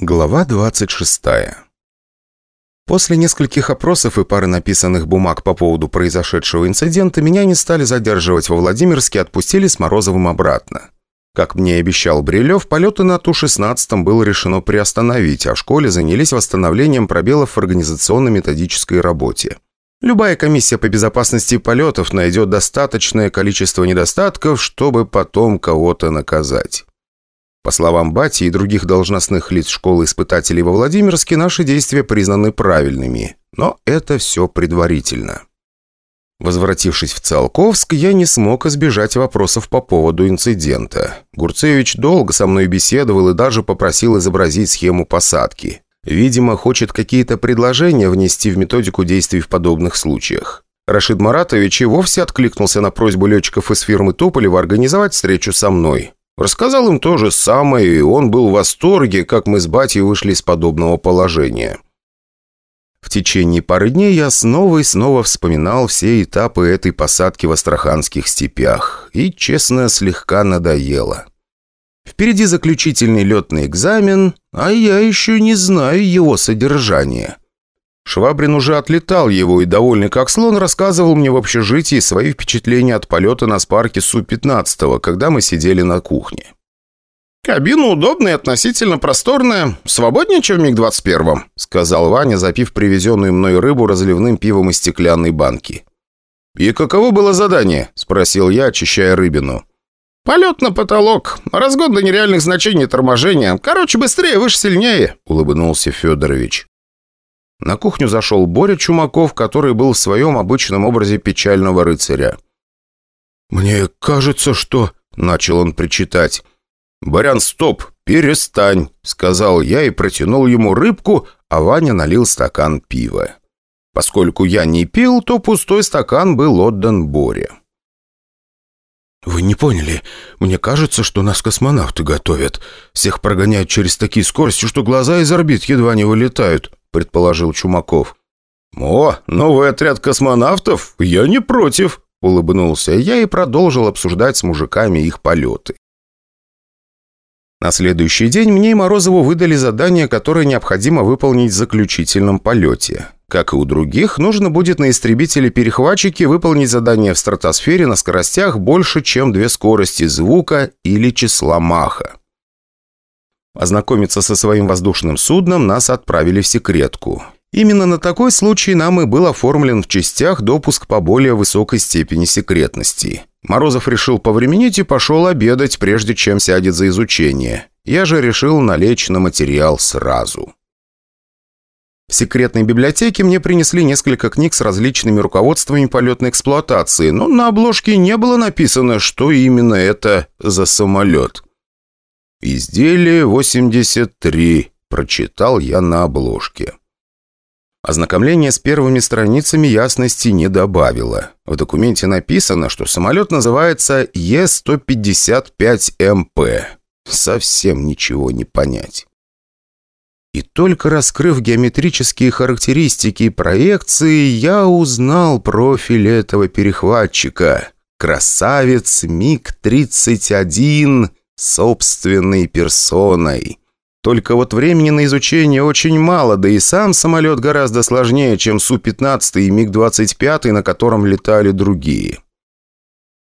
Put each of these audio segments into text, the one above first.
Глава 26 После нескольких опросов и пары написанных бумаг по поводу произошедшего инцидента меня не стали задерживать во Владимирске, отпустили с Морозовым обратно. Как мне и обещал Брилев, полеты на Ту-16 было решено приостановить, а в школе занялись восстановлением пробелов в организационно-методической работе. Любая комиссия по безопасности полетов найдет достаточное количество недостатков, чтобы потом кого-то наказать. По словам Бати и других должностных лиц школы испытателей во Владимирске, наши действия признаны правильными. Но это все предварительно. Возвратившись в Циолковск, я не смог избежать вопросов по поводу инцидента. Гурцевич долго со мной беседовал и даже попросил изобразить схему посадки. Видимо, хочет какие-то предложения внести в методику действий в подобных случаях. Рашид Маратович и вовсе откликнулся на просьбу летчиков из фирмы Туполева организовать встречу со мной. Рассказал им то же самое, и он был в восторге, как мы с батей вышли из подобного положения. В течение пары дней я снова и снова вспоминал все этапы этой посадки в Астраханских степях, и, честно, слегка надоело. Впереди заключительный летный экзамен, а я еще не знаю его содержания. Швабрин уже отлетал его и, довольный как слон, рассказывал мне в общежитии свои впечатления от полета на спарке Су-15, когда мы сидели на кухне. «Кабина удобная и относительно просторная, свободнее, чем в МиГ-21», сказал Ваня, запив привезенную мной рыбу разливным пивом из стеклянной банки. «И каково было задание?» – спросил я, очищая рыбину. «Полет на потолок. Разгон до нереальных значений торможения. Короче, быстрее, выше, сильнее», – улыбнулся Федорович. На кухню зашел Боря Чумаков, который был в своем обычном образе печального рыцаря. «Мне кажется, что...» — начал он причитать. «Барян, стоп! Перестань!» — сказал я и протянул ему рыбку, а Ваня налил стакан пива. Поскольку я не пил, то пустой стакан был отдан Боре. «Вы не поняли. Мне кажется, что нас космонавты готовят. Всех прогоняют через такие скорости, что глаза из орбит едва не вылетают предположил Чумаков. «О, новый отряд космонавтов? Я не против», — улыбнулся я и продолжил обсуждать с мужиками их полеты. На следующий день мне и Морозову выдали задание, которое необходимо выполнить в заключительном полете. Как и у других, нужно будет на истребителе-перехватчике выполнить задание в стратосфере на скоростях больше, чем две скорости звука или числа Маха. Ознакомиться со своим воздушным судном нас отправили в секретку. Именно на такой случай нам и был оформлен в частях допуск по более высокой степени секретности. Морозов решил повременить и пошел обедать, прежде чем сядет за изучение. Я же решил налечь на материал сразу. В секретной библиотеке мне принесли несколько книг с различными руководствами полетной эксплуатации, но на обложке не было написано, что именно это за самолет. «Изделие 83», – прочитал я на обложке. Ознакомление с первыми страницами ясности не добавило. В документе написано, что самолет называется Е-155МП. Совсем ничего не понять. И только раскрыв геометрические характеристики и проекции, я узнал профиль этого перехватчика. Красавец МиГ-31 собственной персоной. Только вот времени на изучение очень мало, да и сам самолет гораздо сложнее, чем Су-15 и МиГ-25, на котором летали другие.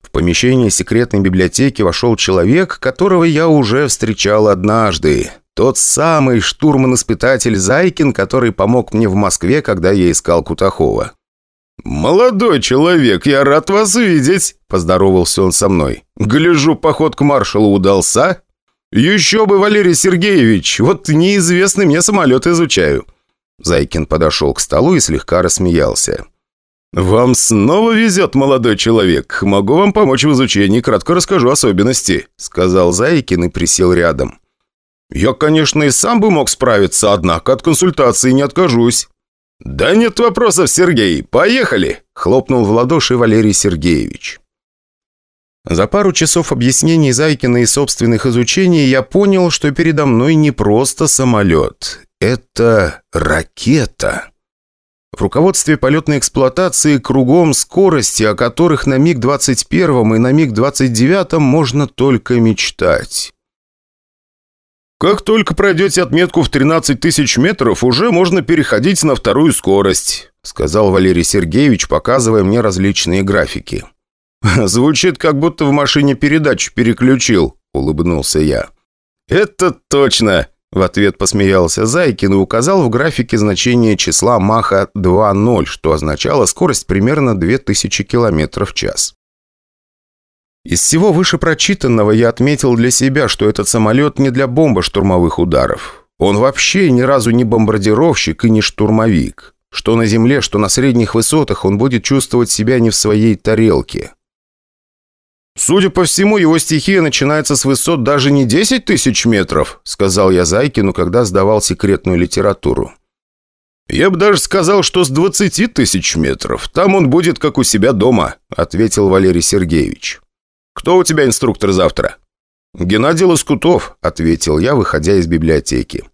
В помещение секретной библиотеки вошел человек, которого я уже встречал однажды. Тот самый штурман-испытатель Зайкин, который помог мне в Москве, когда я искал Кутахова. «Молодой человек, я рад вас видеть!» – поздоровался он со мной. «Гляжу, поход к маршалу удался?» «Еще бы, Валерий Сергеевич! Вот неизвестный мне самолет изучаю!» Зайкин подошел к столу и слегка рассмеялся. «Вам снова везет, молодой человек. Могу вам помочь в изучении, кратко расскажу особенности», — сказал Зайкин и присел рядом. «Я, конечно, и сам бы мог справиться, однако от консультации не откажусь». «Да нет вопросов, Сергей, поехали!» – хлопнул в ладоши Валерий Сергеевич. За пару часов объяснений Зайкина и собственных изучений я понял, что передо мной не просто самолет. Это ракета. В руководстве полетной эксплуатации кругом скорости, о которых на МиГ-21 и на МиГ-29 можно только мечтать. Как только пройдете отметку в 13 тысяч метров, уже можно переходить на вторую скорость», сказал Валерий Сергеевич, показывая мне различные графики. «Звучит, как будто в машине передачу переключил», улыбнулся я. «Это точно!» В ответ посмеялся Зайкин и указал в графике значение числа Маха 2.0, что означало скорость примерно 2000 км в час. Из всего вышепрочитанного я отметил для себя, что этот самолет не для бомбо-штурмовых ударов. Он вообще ни разу не бомбардировщик и не штурмовик. Что на земле, что на средних высотах он будет чувствовать себя не в своей тарелке. «Судя по всему, его стихия начинается с высот даже не 10 тысяч метров», сказал я Зайкину, когда сдавал секретную литературу. «Я бы даже сказал, что с 20 тысяч метров. Там он будет, как у себя дома», ответил Валерий Сергеевич. «Кто у тебя инструктор завтра?» «Геннадий Лоскутов», ответил я, выходя из библиотеки.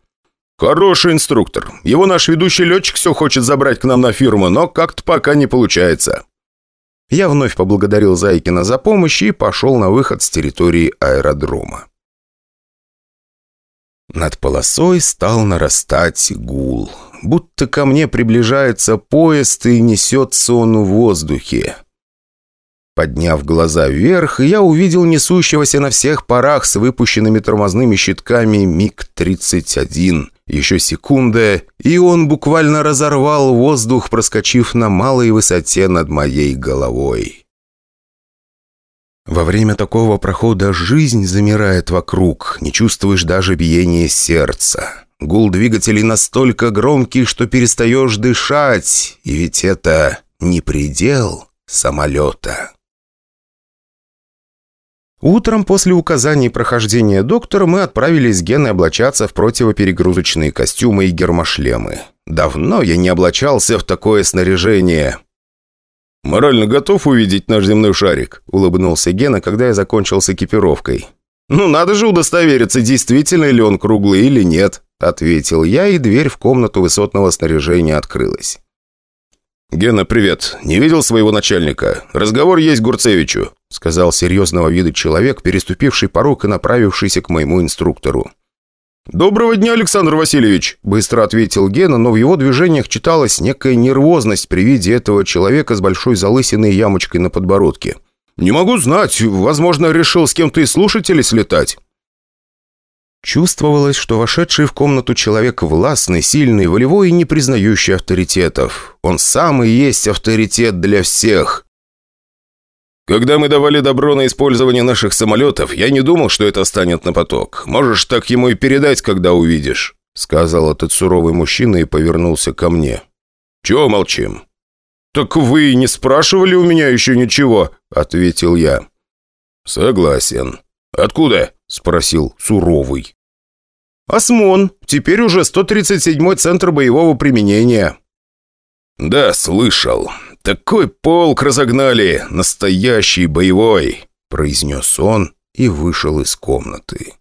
«Хороший инструктор. Его наш ведущий летчик все хочет забрать к нам на фирму, но как-то пока не получается». Я вновь поблагодарил Зайкина за помощь и пошел на выход с территории аэродрома. Над полосой стал нарастать гул. Будто ко мне приближается поезд и несется он в воздухе. Подняв глаза вверх, я увидел несущегося на всех парах с выпущенными тормозными щитками МиГ-31. Еще секунда, и он буквально разорвал воздух, проскочив на малой высоте над моей головой. Во время такого прохода жизнь замирает вокруг, не чувствуешь даже биения сердца. Гул двигателей настолько громкий, что перестаешь дышать, и ведь это не предел самолета. Утром после указаний прохождения доктора мы отправились с Геной облачаться в противоперегрузочные костюмы и гермошлемы. Давно я не облачался в такое снаряжение. «Морально готов увидеть наш земной шарик?» – улыбнулся Гена, когда я закончил с экипировкой. «Ну, надо же удостовериться, действительно ли он круглый или нет», – ответил я, и дверь в комнату высотного снаряжения открылась. «Гена, привет. Не видел своего начальника? Разговор есть Гурцевичу», сказал серьезного вида человек, переступивший порог и направившийся к моему инструктору. «Доброго дня, Александр Васильевич!» – быстро ответил Гена, но в его движениях читалась некая нервозность при виде этого человека с большой залысиной ямочкой на подбородке. «Не могу знать. Возможно, решил с кем-то из слушателей слетать». Чувствовалось, что вошедший в комнату человек властный, сильный, волевой и не признающий авторитетов. Он сам и есть авторитет для всех. «Когда мы давали добро на использование наших самолетов, я не думал, что это станет на поток. Можешь так ему и передать, когда увидишь», сказал этот суровый мужчина и повернулся ко мне. «Чего молчим?» «Так вы не спрашивали у меня еще ничего», ответил я. «Согласен. Откуда?» спросил суровый. «Осмон. Теперь уже 137-й центр боевого применения». «Да, слышал. Такой полк разогнали. Настоящий боевой», — произнес он и вышел из комнаты.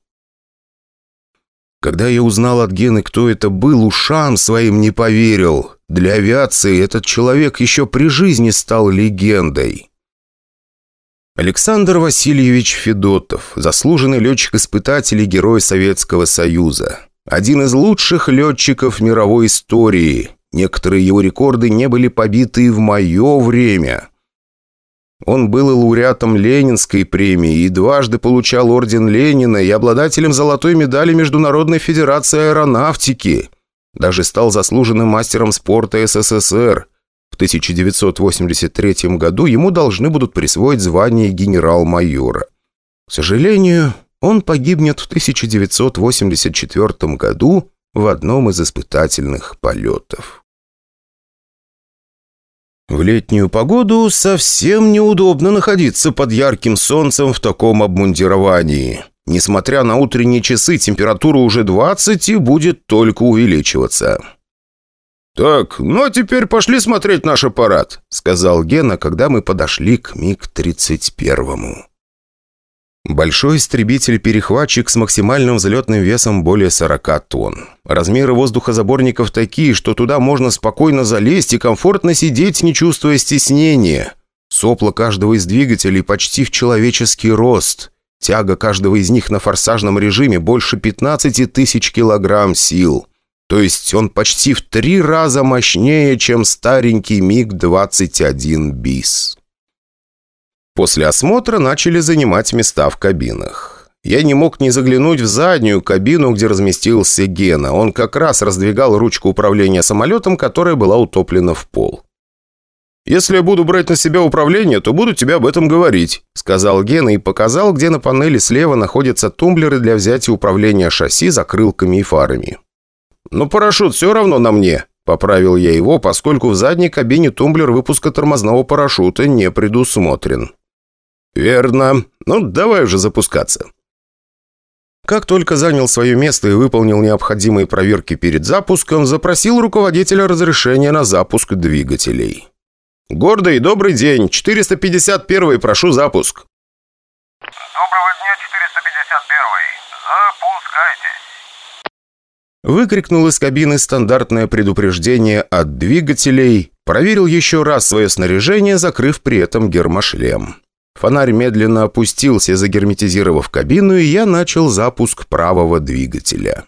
Когда я узнал от Гены, кто это был, ушам своим не поверил. Для авиации этот человек еще при жизни стал легендой. Александр Васильевич Федотов, заслуженный летчик-испытатель и герой Советского Союза. Один из лучших летчиков мировой истории. Некоторые его рекорды не были побиты и в мое время. Он был лауреатом Ленинской премии, и дважды получал орден Ленина, и обладателем золотой медали Международной Федерации Аэронавтики. Даже стал заслуженным мастером спорта СССР – в 1983 году ему должны будут присвоить звание генерал-майора. К сожалению, он погибнет в 1984 году в одном из испытательных полетов. В летнюю погоду совсем неудобно находиться под ярким солнцем в таком обмундировании. Несмотря на утренние часы, температура уже 20 и будет только увеличиваться. «Так, ну а теперь пошли смотреть наш аппарат», — сказал Гена, когда мы подошли к МиГ-31. Большой истребитель-перехватчик с максимальным взлетным весом более 40 тонн. Размеры воздухозаборников такие, что туда можно спокойно залезть и комфортно сидеть, не чувствуя стеснения. Сопла каждого из двигателей почти в человеческий рост. Тяга каждого из них на форсажном режиме больше 15 тысяч килограмм сил. То есть он почти в три раза мощнее, чем старенький МиГ-21 БИС. После осмотра начали занимать места в кабинах. Я не мог не заглянуть в заднюю кабину, где разместился Гена. Он как раз раздвигал ручку управления самолетом, которая была утоплена в пол. «Если я буду брать на себя управление, то буду тебе об этом говорить», сказал Гена и показал, где на панели слева находятся тумблеры для взятия управления шасси закрылками и фарами. «Но парашют все равно на мне», поправил я его, поскольку в задней кабине тумблер выпуска тормозного парашюта не предусмотрен. «Верно. Ну, давай уже запускаться». Как только занял свое место и выполнил необходимые проверки перед запуском, запросил руководителя разрешения на запуск двигателей. «Гордый, добрый день. 451 прошу запуск». «Доброго дня, 451-й. Запускайтесь!» Выкрикнул из кабины стандартное предупреждение от двигателей, проверил еще раз свое снаряжение, закрыв при этом гермошлем. Фонарь медленно опустился, загерметизировав кабину, и я начал запуск правого двигателя.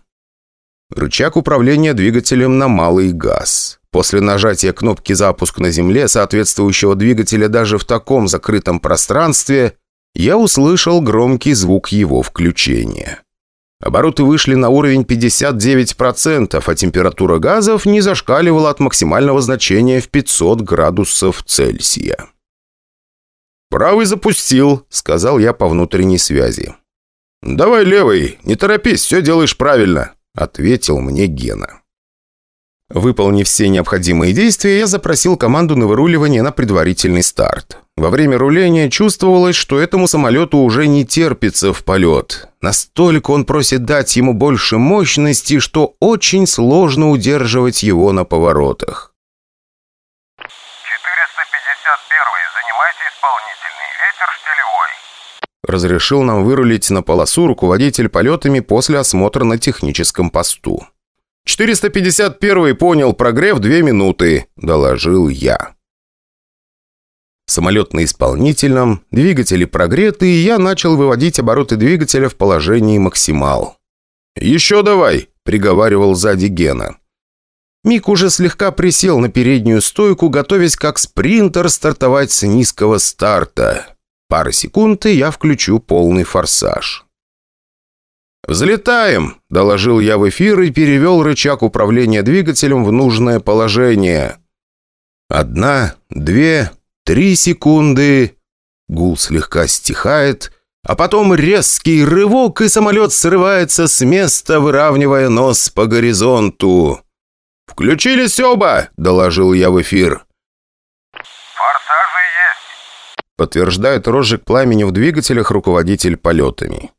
Рычаг управления двигателем на малый газ. После нажатия кнопки «Запуск» на земле соответствующего двигателя даже в таком закрытом пространстве, я услышал громкий звук его включения. Обороты вышли на уровень 59%, а температура газов не зашкаливала от максимального значения в 500 градусов Цельсия. «Правый запустил», — сказал я по внутренней связи. «Давай левый, не торопись, все делаешь правильно», — ответил мне Гена. Выполнив все необходимые действия, я запросил команду на выруливание на предварительный старт. Во время руления чувствовалось, что этому самолету уже не терпится в полет. Настолько он просит дать ему больше мощности, что очень сложно удерживать его на поворотах. 451-й, занимайте исполнительный. Ветер штилевой. Разрешил нам вырулить на полосу руководитель полетами после осмотра на техническом посту. 451 понял прогрев две минуты», – доложил я. Самолет на исполнительном, двигатели прогреты, и я начал выводить обороты двигателя в положении максимал. «Еще давай!» – приговаривал сзади Гена. Мик уже слегка присел на переднюю стойку, готовясь как спринтер стартовать с низкого старта. Пара секунд, и я включу полный форсаж. «Взлетаем!» – доложил я в эфир и перевел рычаг управления двигателем в нужное положение. Одна, две, три секунды. Гул слегка стихает, а потом резкий рывок, и самолет срывается с места, выравнивая нос по горизонту. «Включились оба!» – доложил я в эфир. Форсажи есть. Подтверждает розжиг пламени в двигателях руководитель полетами.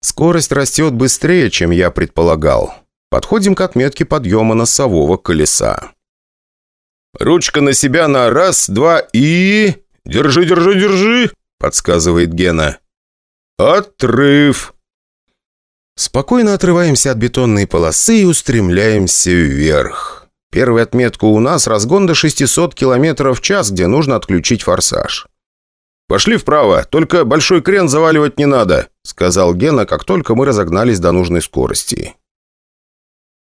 Скорость растет быстрее, чем я предполагал. Подходим к отметке подъема носового колеса. «Ручка на себя на раз, два и...» «Держи, держи, держи!» – подсказывает Гена. «Отрыв!» Спокойно отрываемся от бетонной полосы и устремляемся вверх. Первая отметка у нас – разгон до 600 км в час, где нужно отключить форсаж. «Пошли вправо, только большой крен заваливать не надо», сказал Гена, как только мы разогнались до нужной скорости.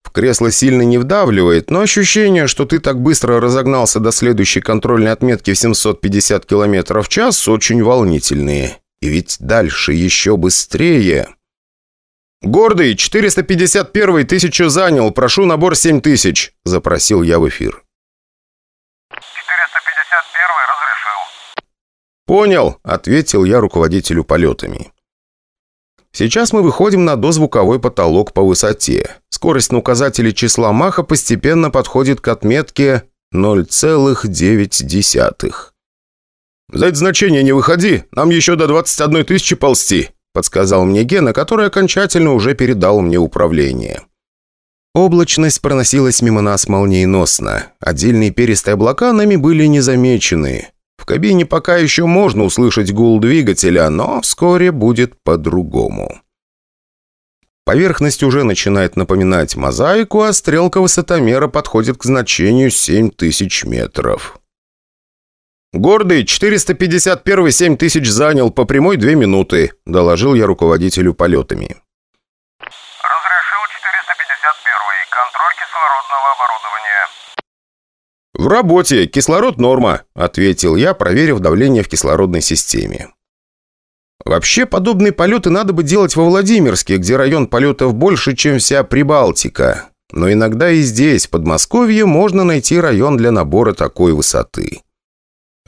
В кресло сильно не вдавливает, но ощущение, что ты так быстро разогнался до следующей контрольной отметки в 750 км в час, очень волнительные. И ведь дальше еще быстрее. «Гордый, 451-й тысячу занял, прошу набор 7 тысяч», – запросил я в эфир. 451-й разрешил. «Понял», – ответил я руководителю полетами. Сейчас мы выходим на дозвуковой потолок по высоте. Скорость на указателе числа Маха постепенно подходит к отметке 0,9. «За это значение не выходи, нам еще до 21 тысячи ползти», подсказал мне Гена, который окончательно уже передал мне управление. Облачность проносилась мимо нас молниеносно. Отдельные перистые облака нами были не замечены. В кабине пока еще можно услышать гул двигателя, но вскоре будет по-другому. Поверхность уже начинает напоминать мозаику, а стрелка высотомера подходит к значению 7000 метров. «Гордый, 451 7 тысяч занял, по прямой 2 минуты», – доложил я руководителю полетами. Разрешил 451 контроль кислородного оборудования. «В работе. Кислород норма», – ответил я, проверив давление в кислородной системе. Вообще, подобные полеты надо бы делать во Владимирске, где район полетов больше, чем вся Прибалтика. Но иногда и здесь, в Подмосковье, можно найти район для набора такой высоты.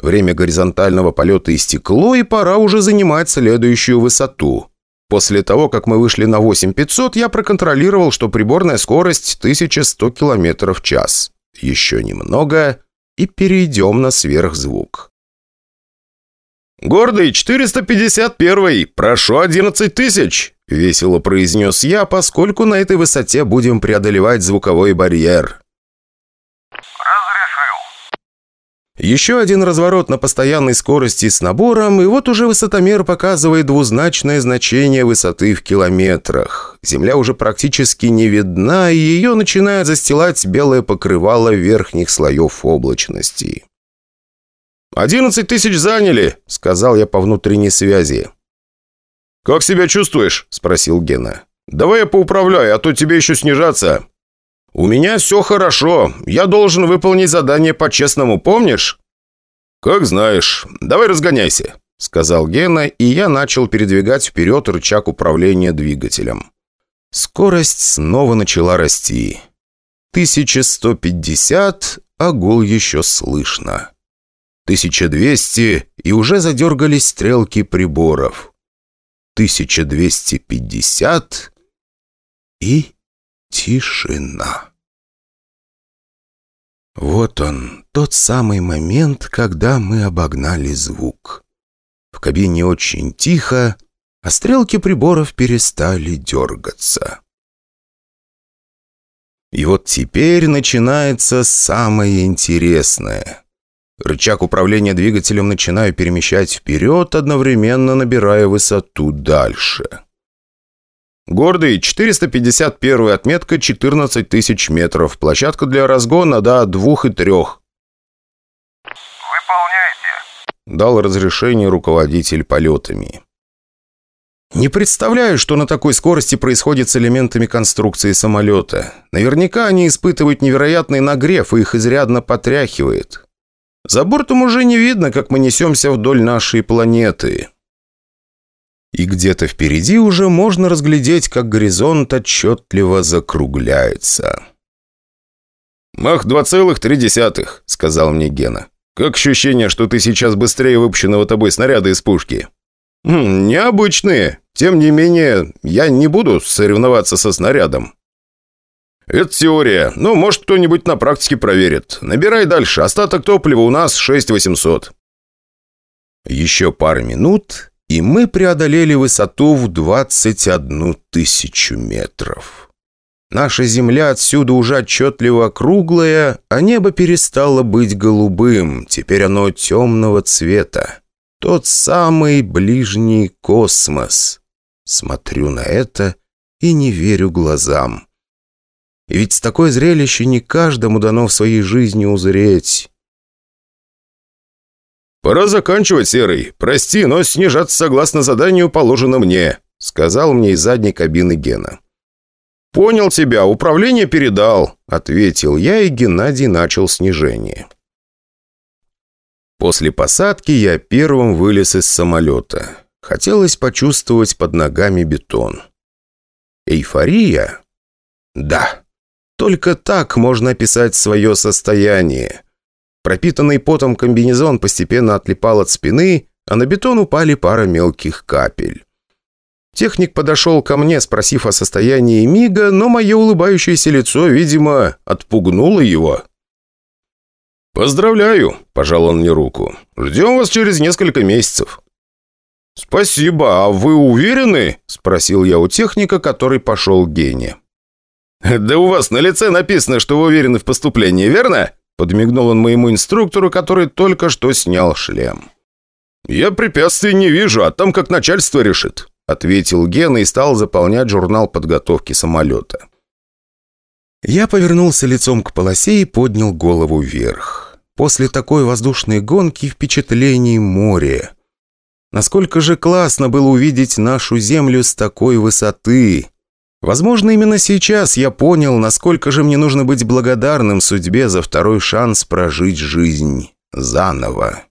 Время горизонтального полета истекло, и пора уже занимать следующую высоту. После того, как мы вышли на 8500, я проконтролировал, что приборная скорость 1100 км в час. Еще немного, и перейдем на сверхзвук. «Гордый, 451-й! Прошу 11 тысяч!» – весело произнес я, поскольку на этой высоте будем преодолевать звуковой барьер. Разрешил. Еще один разворот на постоянной скорости с набором, и вот уже высотомер показывает двузначное значение высоты в километрах. Земля уже практически не видна, и ее начинает застилать белое покрывало верхних слоев облачности. «Одиннадцать тысяч заняли», — сказал я по внутренней связи. «Как себя чувствуешь?» – спросил Гена. «Давай я поуправляю, а то тебе еще снижаться». «У меня все хорошо. Я должен выполнить задание по-честному, помнишь?» «Как знаешь. Давай разгоняйся», – сказал Гена, и я начал передвигать вперед рычаг управления двигателем. Скорость снова начала расти. 1150, а гул еще слышно. 1200, и уже задергались стрелки приборов. 1250 и тишина. Вот он, тот самый момент, когда мы обогнали звук. В кабине очень тихо, а стрелки приборов перестали дергаться. И вот теперь начинается самое интересное. Рычаг управления двигателем начинаю перемещать вперед, одновременно набирая высоту дальше. Гордый, 451 отметка, 14 тысяч метров. Площадка для разгона до двух и трех. Выполняйте. Дал разрешение руководитель полетами. Не представляю, что на такой скорости происходит с элементами конструкции самолета. Наверняка они испытывают невероятный нагрев, и их изрядно потряхивает. За бортом уже не видно, как мы несемся вдоль нашей планеты. И где-то впереди уже можно разглядеть, как горизонт отчетливо закругляется. «Мах 2,3», — сказал мне Гена. «Как ощущение, что ты сейчас быстрее выпущенного тобой снаряда из пушки?» «Хм, «Необычные. Тем не менее, я не буду соревноваться со снарядом». «Это теория. Ну, может, кто-нибудь на практике проверит. Набирай дальше. Остаток топлива у нас 6800». Еще пару минут, и мы преодолели высоту в 21 тысячу метров. Наша Земля отсюда уже отчетливо круглая, а небо перестало быть голубым, теперь оно темного цвета. Тот самый ближний космос. Смотрю на это и не верю глазам. И ведь такое зрелище не каждому дано в своей жизни узреть. «Пора заканчивать, Серый. Прости, но снижаться согласно заданию положено мне», сказал мне из задней кабины Гена. «Понял тебя, управление передал», ответил я, и Геннадий начал снижение. После посадки я первым вылез из самолета. Хотелось почувствовать под ногами бетон. Эйфория? Да. Только так можно описать свое состояние. Пропитанный потом комбинезон постепенно отлипал от спины, а на бетон упали пара мелких капель. Техник подошел ко мне, спросив о состоянии Мига, но мое улыбающееся лицо, видимо, отпугнуло его. «Поздравляю», – пожал он мне руку. «Ждем вас через несколько месяцев». «Спасибо, а вы уверены?» – спросил я у техника, который пошел к Гене. «Да у вас на лице написано, что вы уверены в поступлении, верно?» Подмигнул он моему инструктору, который только что снял шлем. «Я препятствий не вижу, а там как начальство решит», ответил Гена и стал заполнять журнал подготовки самолета. Я повернулся лицом к полосе и поднял голову вверх. После такой воздушной гонки впечатлений море. Насколько же классно было увидеть нашу Землю с такой высоты. Возможно, именно сейчас я понял, насколько же мне нужно быть благодарным судьбе за второй шанс прожить жизнь заново.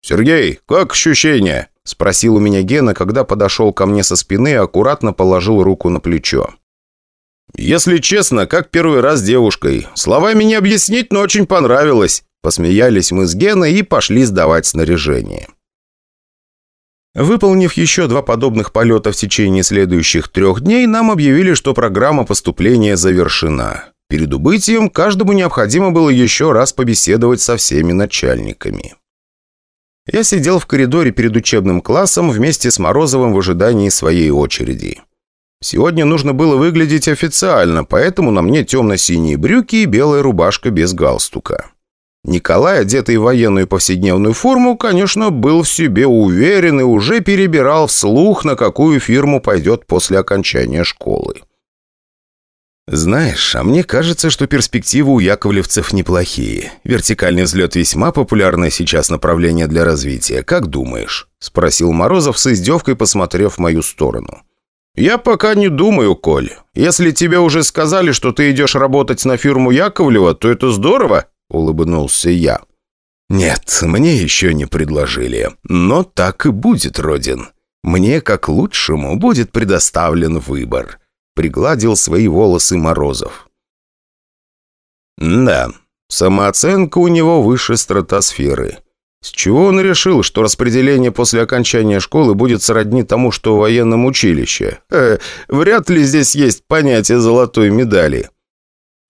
«Сергей, как ощущения?» – спросил у меня Гена, когда подошел ко мне со спины и аккуратно положил руку на плечо. «Если честно, как первый раз с девушкой. Словами не объяснить, но очень понравилось». Посмеялись мы с Геной и пошли сдавать снаряжение. Выполнив еще два подобных полета в течение следующих трех дней, нам объявили, что программа поступления завершена. Перед убытием каждому необходимо было еще раз побеседовать со всеми начальниками. Я сидел в коридоре перед учебным классом вместе с Морозовым в ожидании своей очереди. Сегодня нужно было выглядеть официально, поэтому на мне темно-синие брюки и белая рубашка без галстука. Николай, одетый в военную повседневную форму, конечно, был в себе уверен и уже перебирал вслух, на какую фирму пойдет после окончания школы. «Знаешь, а мне кажется, что перспективы у яковлевцев неплохие. Вертикальный взлет весьма популярное сейчас направление для развития. Как думаешь?» – спросил Морозов с издевкой, посмотрев в мою сторону. «Я пока не думаю, Коль. Если тебе уже сказали, что ты идешь работать на фирму Яковлева, то это здорово улыбнулся я. «Нет, мне еще не предложили. Но так и будет, Родин. Мне, как лучшему, будет предоставлен выбор», — пригладил свои волосы Морозов. «Да, самооценка у него выше стратосферы. С чего он решил, что распределение после окончания школы будет сродни тому, что в военном училище? Э, вряд ли здесь есть понятие золотой медали».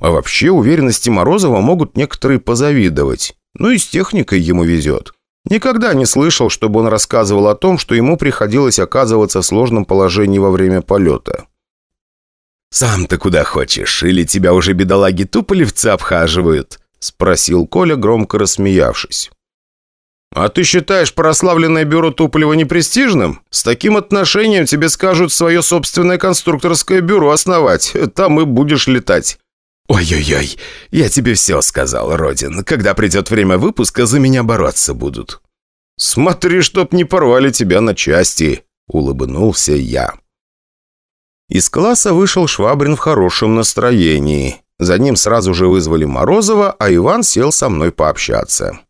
А вообще уверенности Морозова могут некоторые позавидовать. Ну и с техникой ему везет. Никогда не слышал, чтобы он рассказывал о том, что ему приходилось оказываться в сложном положении во время полета. «Сам ты куда хочешь? Или тебя уже бедолаги туполевцы обхаживают?» Спросил Коля, громко рассмеявшись. «А ты считаешь прославленное бюро Туполева непрестижным? С таким отношением тебе скажут свое собственное конструкторское бюро основать. Там и будешь летать. «Ой-ой-ой, я тебе все сказал, Родин. Когда придет время выпуска, за меня бороться будут». «Смотри, чтоб не порвали тебя на части», — улыбнулся я. Из класса вышел Швабрин в хорошем настроении. За ним сразу же вызвали Морозова, а Иван сел со мной пообщаться.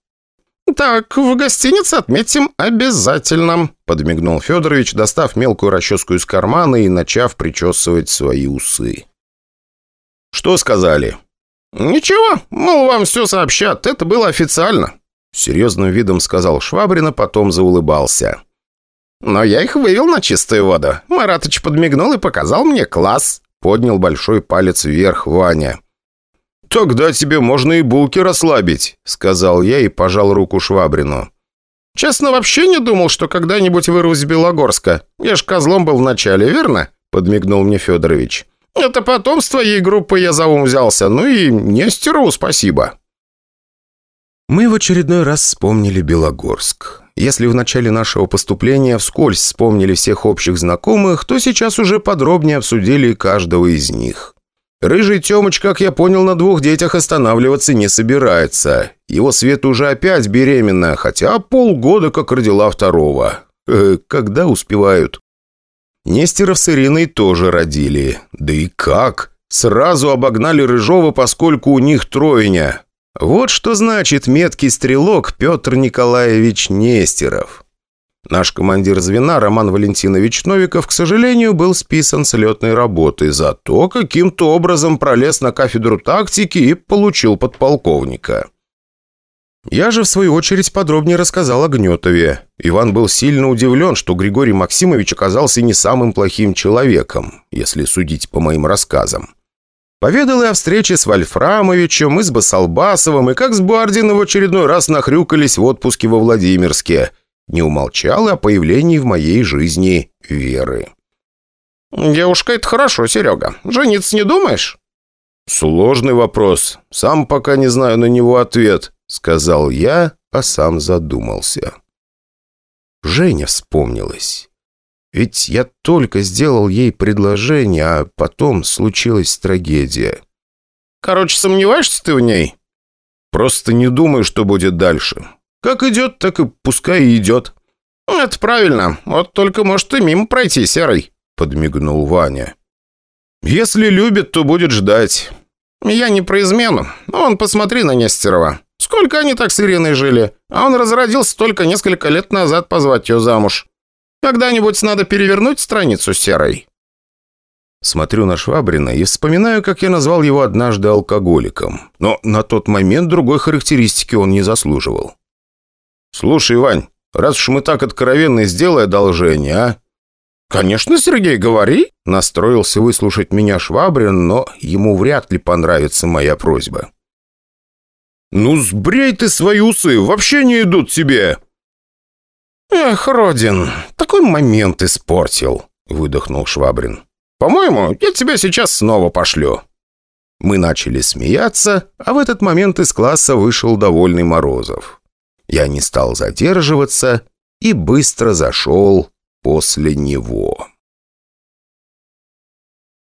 «Так, в гостинице отметим обязательно», — подмигнул Федорович, достав мелкую расческу из кармана и начав причесывать свои усы. «Что сказали?» «Ничего, мол, вам все сообщат. Это было официально», — серьезным видом сказал Швабрина, потом заулыбался. «Но я их вывел на чистую воду. Маратыч подмигнул и показал мне класс», — поднял большой палец вверх Ваня. «Тогда тебе можно и булки расслабить», — сказал я и пожал руку Швабрину. «Честно, вообще не думал, что когда-нибудь вырвусь с Белогорска. Я ж козлом был вначале, верно?» — подмигнул мне Федорович. Это потом с твоей группы я за ум взялся. Ну и Нестерову спасибо». Мы в очередной раз вспомнили Белогорск. Если в начале нашего поступления вскользь вспомнили всех общих знакомых, то сейчас уже подробнее обсудили каждого из них. Рыжий Темыч, как я понял, на двух детях останавливаться не собирается. Его Света уже опять беременна, хотя полгода как родила второго. Э, когда успевают? Нестеров с Ириной тоже родили. Да и как? Сразу обогнали Рыжова, поскольку у них тройня. Вот что значит меткий стрелок Петр Николаевич Нестеров. Наш командир звена Роман Валентинович Новиков, к сожалению, был списан с летной работы, зато каким-то образом пролез на кафедру тактики и получил подполковника. Я же, в свою очередь, подробнее рассказал о Гнетове. Иван был сильно удивлен, что Григорий Максимович оказался не самым плохим человеком, если судить по моим рассказам. Поведал и о встрече с Вольфрамовичем, и с Басалбасовым, и как с Бардином в очередной раз нахрюкались в отпуске во Владимирске. Не умолчал и о появлении в моей жизни Веры. «Девушка, это хорошо, Серега. Жениться не думаешь?» «Сложный вопрос. Сам пока не знаю на него ответ», — сказал я, а сам задумался. Женя вспомнилась. Ведь я только сделал ей предложение, а потом случилась трагедия. «Короче, сомневаешься ты в ней?» Просто не думаю, что будет дальше. Как идет, так и пускай и идет». «Это правильно. Вот только может и мимо пройти, Серый», — подмигнул Ваня. «Если любит, то будет ждать». «Я не про измену. Вон, посмотри на Нестерова. Сколько они так с Ириной жили? А он разродился только несколько лет назад позвать ее замуж. Когда-нибудь надо перевернуть страницу серой». Смотрю на Швабрина и вспоминаю, как я назвал его однажды алкоголиком. Но на тот момент другой характеристики он не заслуживал. «Слушай, Вань, раз уж мы так откровенны, сделай одолжение, а?» «Конечно, Сергей, говори!» Настроился выслушать меня Швабрин, но ему вряд ли понравится моя просьба. «Ну, сбрей ты свои усы, вообще не идут тебе!» «Эх, Родин, такой момент испортил», — выдохнул Швабрин. «По-моему, я тебя сейчас снова пошлю». Мы начали смеяться, а в этот момент из класса вышел довольный Морозов. Я не стал задерживаться и быстро зашел после него.